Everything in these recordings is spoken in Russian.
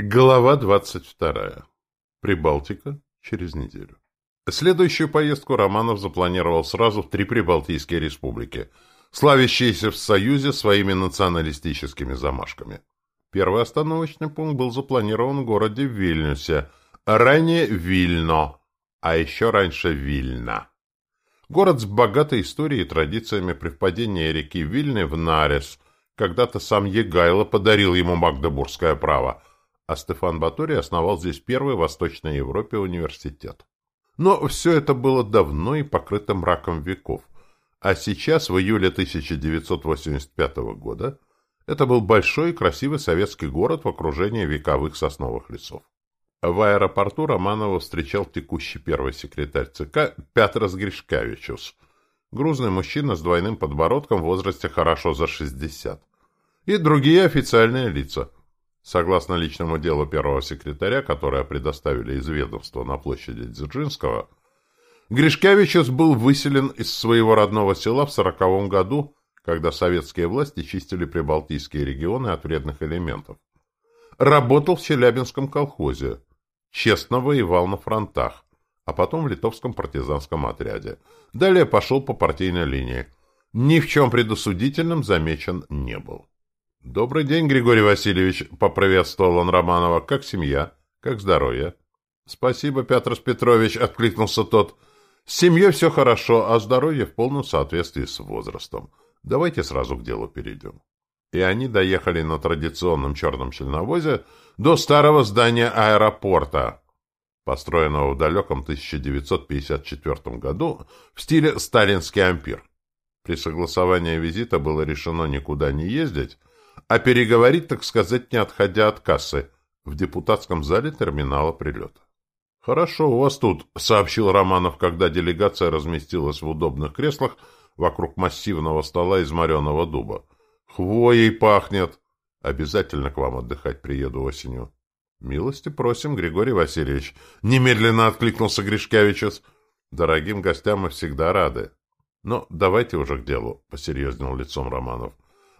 Глава 22. Прибалтика через неделю. Следующую поездку Романов запланировал сразу в три прибалтийские республики, славящиеся в Союзе своими националистическими замашками. Первый остановочный пункт был запланирован в городе Вильнюсе, ранее Вильно, а еще раньше Вильна. Город с богатой историей и традициями при впадении реки Вильны в Нарес. Когда-то сам Егайло подарил ему магдебургское право – а Стефан Батори основал здесь первый в Восточной Европе университет. Но все это было давно и покрыто мраком веков, а сейчас, в июле 1985 года, это был большой и красивый советский город в окружении вековых сосновых лесов. В аэропорту Романова встречал текущий первый секретарь ЦК Петрос Гришкавичус, грузный мужчина с двойным подбородком в возрасте хорошо за 60, и другие официальные лица – Согласно личному делу первого секретаря, которое предоставили из ведомства на площади Дзержинского, Гришкевичус был выселен из своего родного села в сороковом году, когда советские власти чистили прибалтийские регионы от вредных элементов. Работал в Челябинском колхозе, честно воевал на фронтах, а потом в литовском партизанском отряде. Далее пошел по партийной линии. Ни в чем предосудительном замечен не был. «Добрый день, Григорий Васильевич», — поприветствовал он Романова. «Как семья? Как здоровье?» «Спасибо, Петрос Петрович», — откликнулся тот. «С семьей все хорошо, а здоровье в полном соответствии с возрастом. Давайте сразу к делу перейдем». И они доехали на традиционном черном членовозе до старого здания аэропорта, построенного в далеком 1954 году в стиле «Сталинский ампир». При согласовании визита было решено никуда не ездить, а переговорить, так сказать, не отходя от кассы, в депутатском зале терминала прилета. «Хорошо у вас тут», — сообщил Романов, когда делегация разместилась в удобных креслах вокруг массивного стола из мореного дуба. «Хвоей пахнет! Обязательно к вам отдыхать приеду осенью». «Милости просим, Григорий Васильевич», — немедленно откликнулся Гришкевичус. «Дорогим гостям мы всегда рады». «Но давайте уже к делу», — посерьезнел лицом Романов.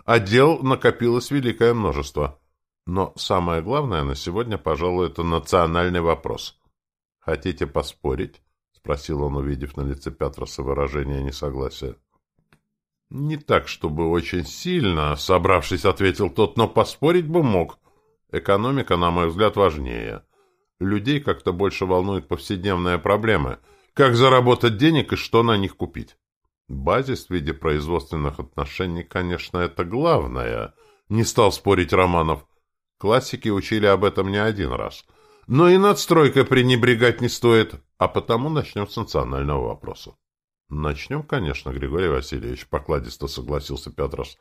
А дел накопилось великое множество. Но самое главное на сегодня, пожалуй, это национальный вопрос. «Хотите поспорить?» — спросил он, увидев на лице Петроса выражение несогласия. «Не так, чтобы очень сильно», — собравшись, ответил тот, — «но поспорить бы мог. Экономика, на мой взгляд, важнее. Людей как-то больше волнуют повседневные проблемы. Как заработать денег и что на них купить?» Базис в виде производственных отношений, конечно, это главное. Не стал спорить Романов. Классики учили об этом не один раз. Но и надстройкой пренебрегать не стоит. А потому начнем с национального вопроса. Начнем, конечно, Григорий Васильевич, покладисто согласился Петрос.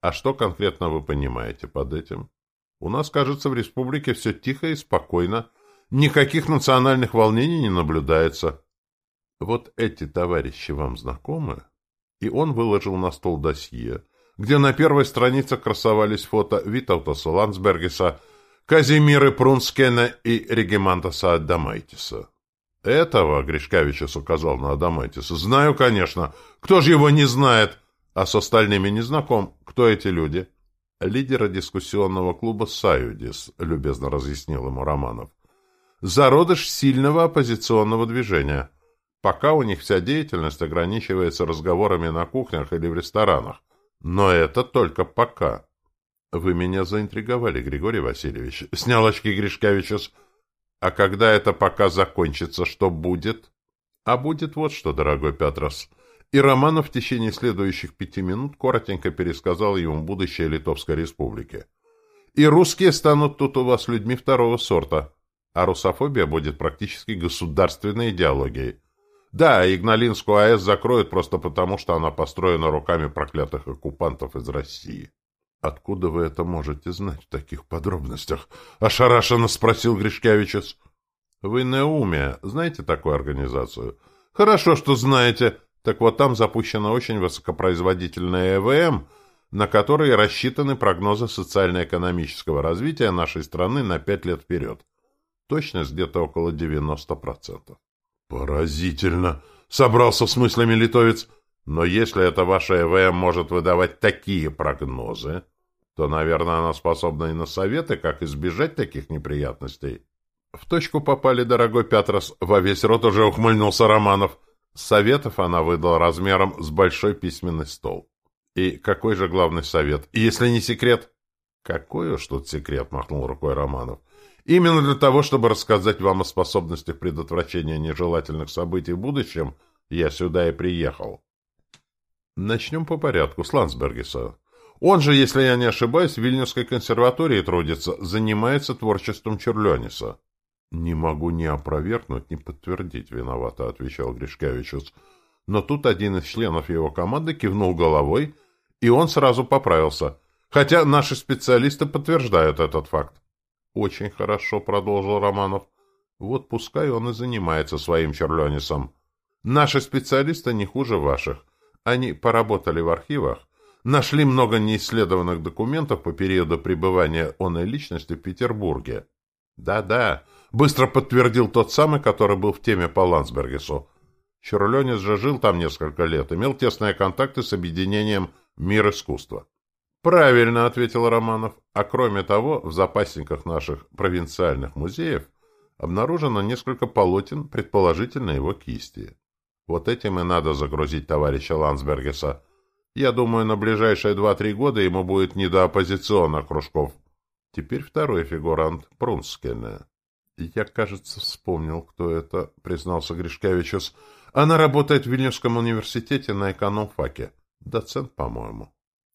А что конкретно вы понимаете под этим? У нас, кажется, в республике все тихо и спокойно. Никаких национальных волнений не наблюдается. Вот эти товарищи вам знакомы? И он выложил на стол досье, где на первой странице красовались фото Витаутаса Ландсбергеса, Казимиры Прунскена и Регимантаса Адамайтиса. Этого, Гришкавичес указал на Адамайтиса, знаю, конечно. Кто же его не знает? А с остальными не знаком. Кто эти люди? Лидеры дискуссионного клуба «Саюдис», любезно разъяснил ему Романов. Зародыш сильного оппозиционного движения – Пока у них вся деятельность ограничивается разговорами на кухнях или в ресторанах. Но это только пока. Вы меня заинтриговали, Григорий Васильевич. Снял очки Гришкевичус. А когда это пока закончится, что будет? А будет вот что, дорогой Петрос. И Романов в течение следующих пяти минут коротенько пересказал ему будущее Литовской Республики. И русские станут тут у вас людьми второго сорта, а русофобия будет практически государственной идеологией. Да, Игналинскую АЭС закроют просто потому, что она построена руками проклятых оккупантов из России. «Откуда вы это можете знать в таких подробностях?» — ошарашенно спросил Гришкевичес. «Вы Неумия. Знаете такую организацию?» «Хорошо, что знаете. Так вот там запущена очень высокопроизводительная ЭВМ, на которой рассчитаны прогнозы социально-экономического развития нашей страны на пять лет вперед. Точность где-то около 90%. «Поразительно!» — собрался с мыслями литовец. «Но если это ваша ЭВМ может выдавать такие прогнозы, то, наверное, она способна и на советы, как избежать таких неприятностей. В точку попали, дорогой Пятрос, во весь рот уже ухмыльнулся Романов. Советов она выдала размером с большой письменный стол. И какой же главный совет? Если не секрет? Какой уж тут секрет, махнул рукой Романов. Именно для того, чтобы рассказать вам о способностях предотвращения нежелательных событий в будущем, я сюда и приехал. Начнем по порядку, с Ландсбергеса. Он же, если я не ошибаюсь, в Вильнюсской консерватории трудится, занимается творчеством Черлениса. Не могу ни опровергнуть, ни подтвердить, виновато, отвечал Гришкевичус. Но тут один из членов его команды кивнул головой, и он сразу поправился. Хотя наши специалисты подтверждают этот факт. Очень хорошо, продолжил Романов. Вот пускай он и занимается своим Черленисом. Наши специалисты не хуже ваших. Они поработали в архивах, нашли много неисследованных документов по периоду пребывания оной личности в Петербурге. Да-да, быстро подтвердил тот самый, который был в теме по Ландсбергесу. Чурленис же жил там несколько лет, имел тесные контакты с объединением «Мир искусства». «Правильно», — ответил Романов. «А кроме того, в запасниках наших провинциальных музеев обнаружено несколько полотен, предположительно его кисти. Вот этим и надо загрузить товарища Ландсбергеса. Я думаю, на ближайшие два-три года ему будет не до оппозиционных кружков. Теперь второй фигурант, Прунскене. Я, кажется, вспомнил, кто это, признался Гришкевичус. Она работает в Вильнюсском университете на экономфаке. Доцент, по-моему.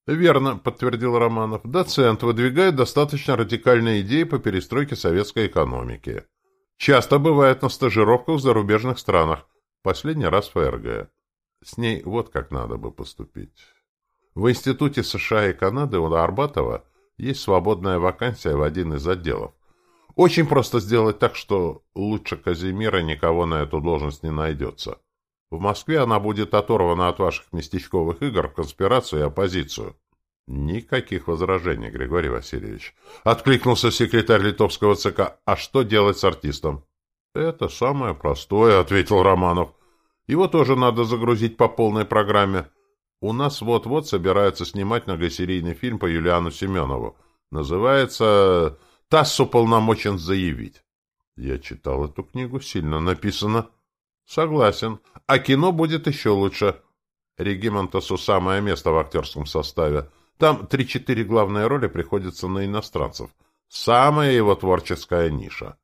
Верно, подтвердил Романов. Доцент выдвигает достаточно радикальные идеи по перестройке советской экономики. Часто бывает на стажировках в зарубежных странах. Последний раз в ФРГ. С ней вот как надо бы поступить. В Институте США и Канады у Арбатова есть свободная вакансия в один из отделов. Очень просто сделать так, что лучше Казимира никого на эту должность не найдется. В Москве она будет оторвана от ваших местечковых игр в конспирацию и оппозицию. Никаких возражений, Григорий Васильевич. Откликнулся секретарь литовского ЦК. А что делать с артистом? Это самое простое, ответил Романов. Его тоже надо загрузить по полной программе. У нас вот-вот собираются снимать многосерийный фильм по Юлиану Семенову. Называется «ТАСС уполномочен заявить». Я читал эту книгу, сильно написано. Согласен. А кино будет еще лучше. Регимонтасу самое место в актерском составе. Там три-четыре главные роли приходятся на иностранцев. Самая его творческая ниша.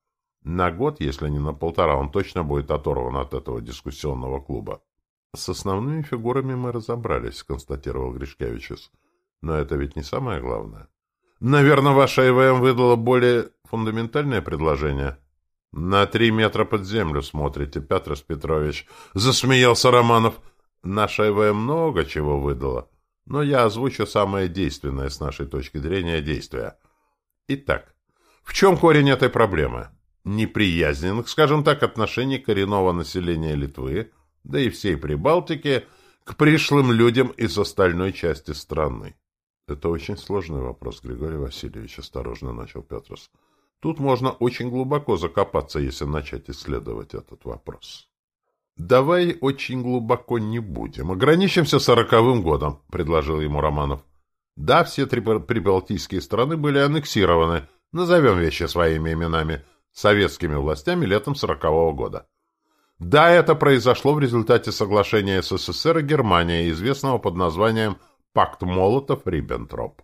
На год, если не на полтора, он точно будет оторван от этого дискуссионного клуба. «С основными фигурами мы разобрались», — констатировал Гришкевичус. «Но это ведь не самое главное». «Наверное, ваша ИВМ выдала более фундаментальное предложение?» «На три метра под землю смотрите, Петрос Петрович», — засмеялся Романов. «Наша ИВМ много чего выдала, но я озвучу самое действенное с нашей точки зрения действия. Итак, в чем корень этой проблемы?» неприязненных, скажем так, отношений коренного населения Литвы, да и всей Прибалтики, к пришлым людям из остальной части страны. Это очень сложный вопрос, Григорий Васильевич, осторожно начал Петрос. Тут можно очень глубоко закопаться, если начать исследовать этот вопрос. «Давай очень глубоко не будем. Ограничимся сороковым годом», — предложил ему Романов. «Да, все три прибалтийские страны были аннексированы. Назовем вещи своими именами советскими властями летом 40 года. Да, это произошло в результате соглашения СССР и Германии, известного под названием «Пакт Молотов-Риббентроп».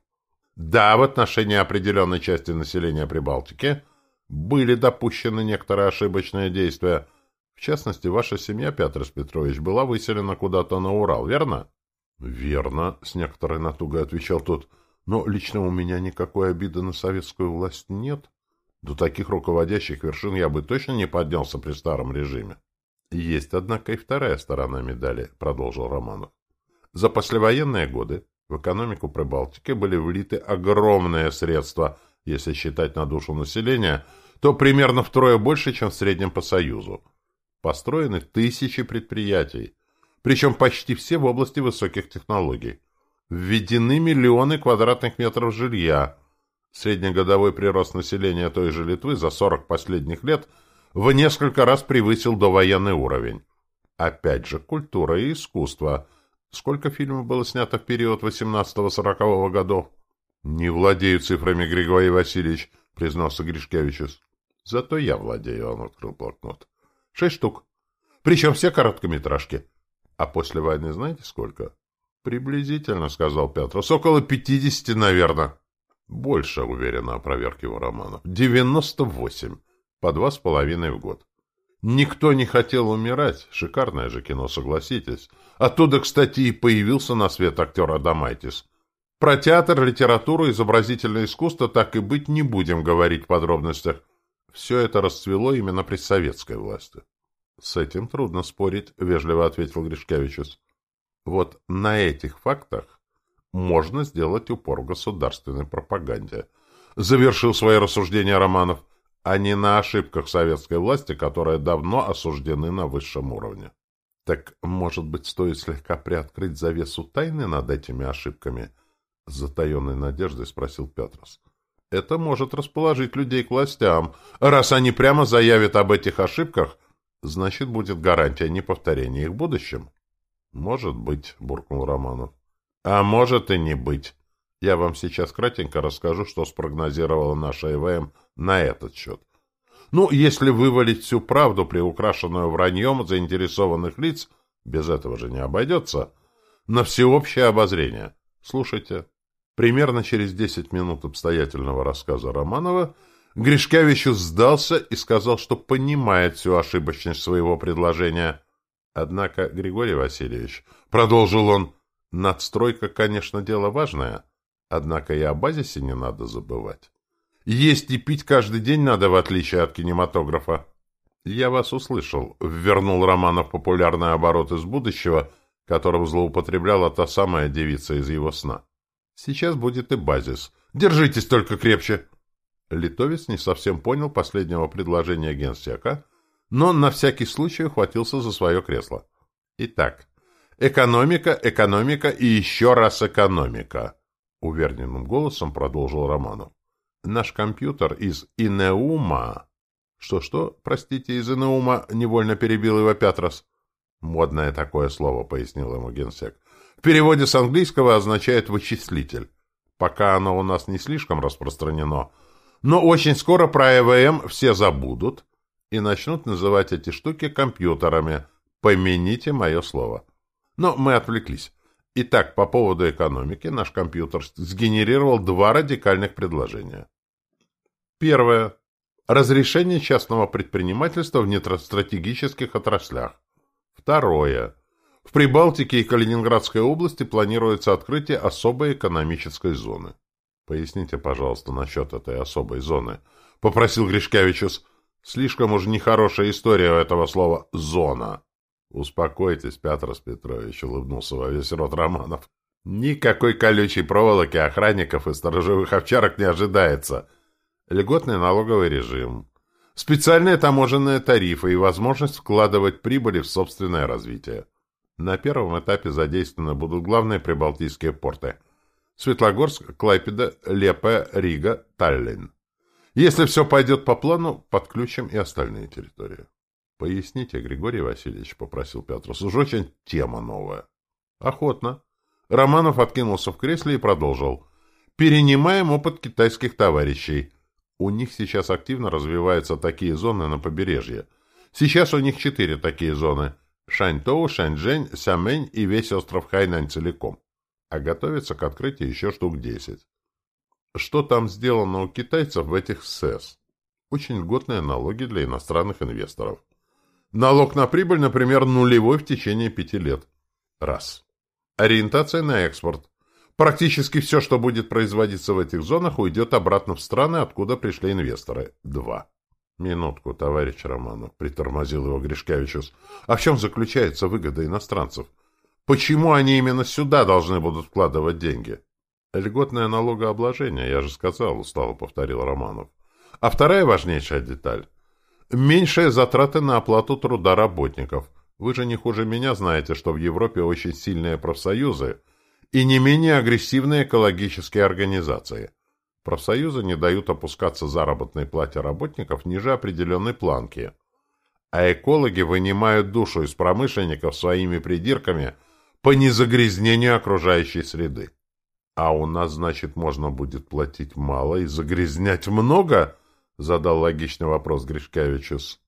Да, в отношении определенной части населения Прибалтики были допущены некоторые ошибочные действия. В частности, ваша семья, Петрос Петрович, была выселена куда-то на Урал, верно? Верно, с некоторой натугой отвечал тот. Но лично у меня никакой обиды на советскую власть нет. До таких руководящих вершин я бы точно не поднялся при старом режиме. Есть, однако, и вторая сторона медали, продолжил Романов. За послевоенные годы в экономику Прибалтики были влиты огромные средства, если считать на душу населения, то примерно втрое больше, чем в среднем по Союзу. Построены тысячи предприятий, причем почти все в области высоких технологий. Введены миллионы квадратных метров жилья – Среднегодовой прирост населения той же Литвы за 40 последних лет в несколько раз превысил довоенный уровень. Опять же, культура и искусство. Сколько фильмов было снято в период 18-40 годов? Не владею цифрами, Григорий Васильевич, признался Гришкевичус. Зато я владею, он открыл блокнот. Шесть штук. Причем все короткометражки. А после войны знаете сколько? Приблизительно, сказал Петрос. Около пятидесяти, наверное. Больше, уверенно опроверг его Романов. Девяносто восемь. По два с половиной в год. Никто не хотел умирать. Шикарное же кино, согласитесь. Оттуда, кстати, и появился на свет актер Адамайтис. Про театр, литературу, изобразительное искусство так и быть не будем говорить в подробностях. Все это расцвело именно при советской власти. — С этим трудно спорить, — вежливо ответил Гришкевичус. — Вот на этих фактах можно сделать упор государственной пропаганде. Завершил свои рассуждения Романов, а не на ошибках советской власти, которые давно осуждены на высшем уровне. Так, может быть, стоит слегка приоткрыть завесу тайны над этими ошибками? С затаенной надеждой спросил Петрос. Это может расположить людей к властям. Раз они прямо заявят об этих ошибках, значит, будет гарантия неповторения их в будущем. Может быть, буркнул Романов. А может и не быть. Я вам сейчас кратенько расскажу, что спрогнозировала наша ИВМ на этот счет. Ну, если вывалить всю правду, приукрашенную враньем заинтересованных лиц, без этого же не обойдется, на всеобщее обозрение. Слушайте. Примерно через десять минут обстоятельного рассказа Романова Гришкевичу сдался и сказал, что понимает всю ошибочность своего предложения. Однако, Григорий Васильевич, продолжил он, надстройка, конечно, дело важное, однако и о базисе не надо забывать. Есть и пить каждый день надо, в отличие от кинематографа. Я вас услышал, вернул Романов популярный оборот из будущего, которым злоупотребляла та самая девица из его сна. Сейчас будет и базис. Держитесь только крепче. Литовец не совсем понял последнего предложения генсека, но на всякий случай ухватился за свое кресло. Итак, экономика, экономика и еще раз экономика, уверенным голосом продолжил Романов. Наш компьютер из Инеума... Что-что, простите, из Инеума невольно перебил его Петрос. Модное такое слово, пояснил ему генсек. В переводе с английского означает «вычислитель». Пока оно у нас не слишком распространено, но очень скоро про ЭВМ все забудут и начнут называть эти штуки компьютерами. Помяните мое слово. Но мы отвлеклись. Итак, по поводу экономики наш компьютер сгенерировал два радикальных предложения. Первое. Разрешение частного предпринимательства в нетростратегических отраслях. Второе. В Прибалтике и Калининградской области планируется открытие особой экономической зоны. Поясните, пожалуйста, насчет этой особой зоны. Попросил Гришкевичус. Слишком уж нехорошая история у этого слова «зона». «Успокойтесь, Петр Петрович», — улыбнулся во весь рот Романов. «Никакой колючей проволоки охранников и сторожевых овчарок не ожидается. Льготный налоговый режим, специальные таможенные тарифы и возможность вкладывать прибыли в собственное развитие. На первом этапе задействованы будут главные прибалтийские порты – Светлогорск, Клайпеда, Лепе, Рига, Таллин. Если все пойдет по плану, подключим и остальные территории. Поясните, Григорий Васильевич, попросил Петрус. Уж очень тема новая. Охотно. Романов откинулся в кресле и продолжил. Перенимаем опыт китайских товарищей. У них сейчас активно развиваются такие зоны на побережье. Сейчас у них четыре такие зоны. Шаньтоу, Шаньчжэнь, Сямэнь и весь остров Хайнань целиком. А готовится к открытию еще штук десять. Что там сделано у китайцев в этих СЭС? Очень льготные налоги для иностранных инвесторов. Налог на прибыль, например, нулевой в течение пяти лет. Раз. Ориентация на экспорт. Практически все, что будет производиться в этих зонах, уйдет обратно в страны, откуда пришли инвесторы. Два. Минутку, товарищ Романов, притормозил его Гришкевичус. А в чем заключается выгода иностранцев? Почему они именно сюда должны будут вкладывать деньги? Льготное налогообложение, я же сказал, устало повторил Романов. А вторая важнейшая деталь Меньшие затраты на оплату труда работников. Вы же не хуже меня знаете, что в Европе очень сильные профсоюзы и не менее агрессивные экологические организации. Профсоюзы не дают опускаться заработной плате работников ниже определенной планки. А экологи вынимают душу из промышленников своими придирками по незагрязнению окружающей среды. А у нас, значит, можно будет платить мало и загрязнять много? Задал логичный вопрос Гришкевичус.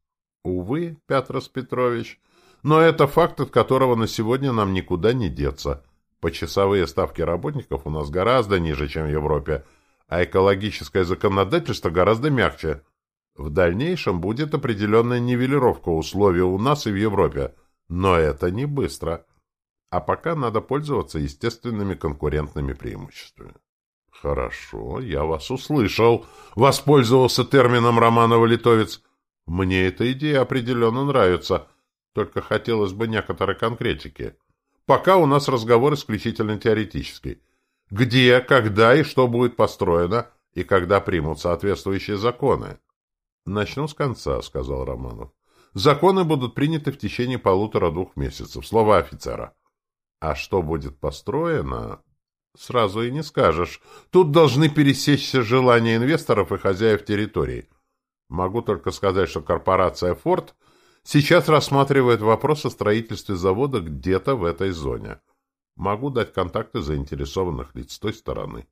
Увы, Петрос Петрович, но это факт, от которого на сегодня нам никуда не деться. Почасовые ставки работников у нас гораздо ниже, чем в Европе, а экологическое законодательство гораздо мягче. В дальнейшем будет определенная нивелировка условий у нас и в Европе, но это не быстро. А пока надо пользоваться естественными конкурентными преимуществами. Хорошо, я вас услышал. Воспользовался термином Романова-Литовец. Мне эта идея определенно нравится. Только хотелось бы некоторой конкретики. Пока у нас разговор исключительно теоретический. Где, когда и что будет построено, и когда примут соответствующие законы? Начну с конца, сказал Романов. Законы будут приняты в течение полутора-двух месяцев. Слово офицера. А что будет построено, сразу и не скажешь. Тут должны пересечься желания инвесторов и хозяев территории. Могу только сказать, что корпорация «Форд» сейчас рассматривает вопрос о строительстве завода где-то в этой зоне. Могу дать контакты заинтересованных лиц с той стороны.